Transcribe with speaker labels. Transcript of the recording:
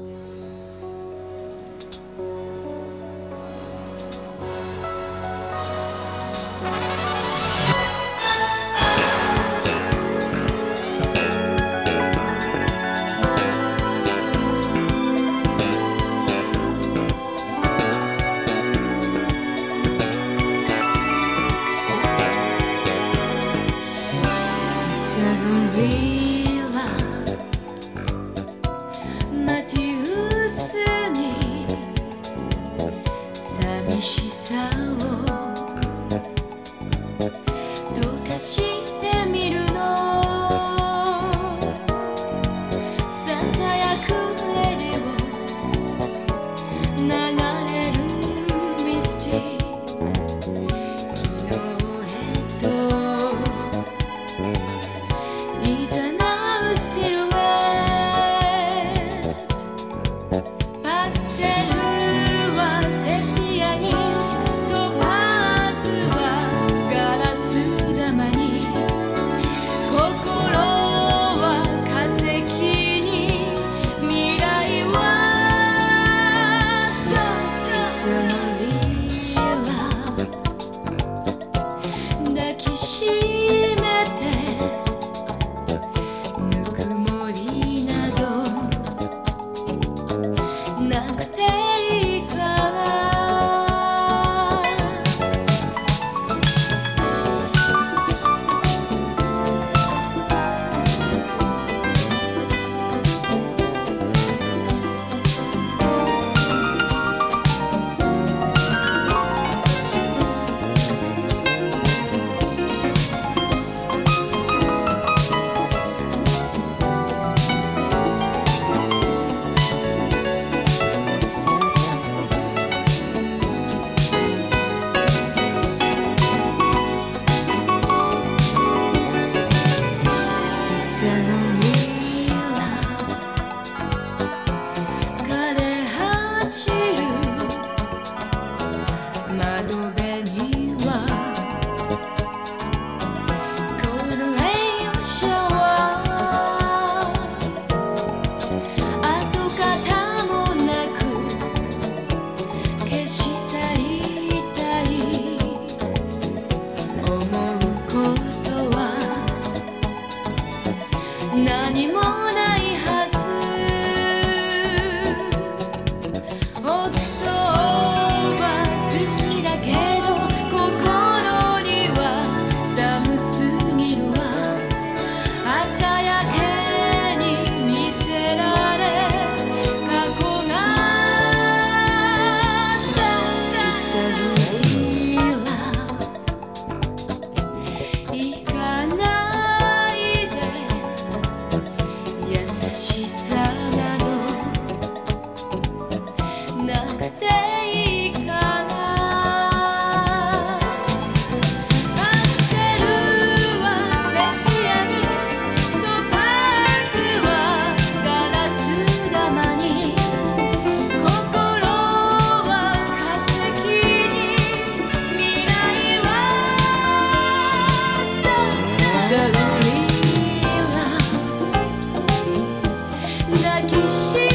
Speaker 1: Tell me. 寂しさをうかし何もないはず。she